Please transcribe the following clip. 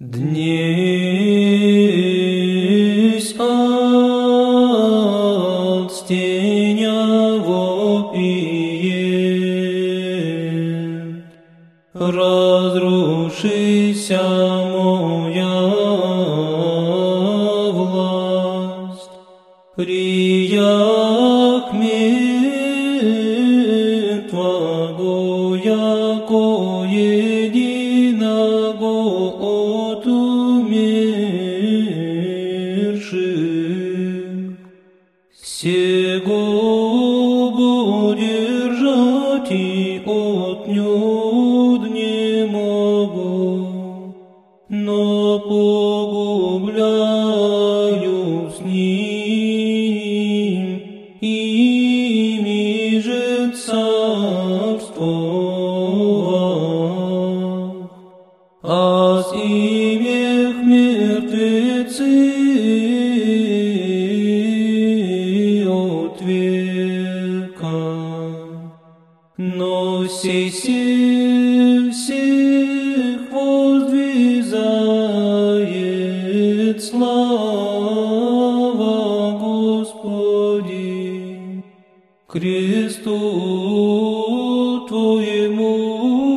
Днесь от стеня вопиет, разрушися моя власть, прияк мир Твого, яко единого от умерших. Сего удержать и отнюдь не могу, но погубляю с ним, ими же царство, а с имех мертвецы от века. Но сей се всех воздвизает слава Господи, кресту Твоему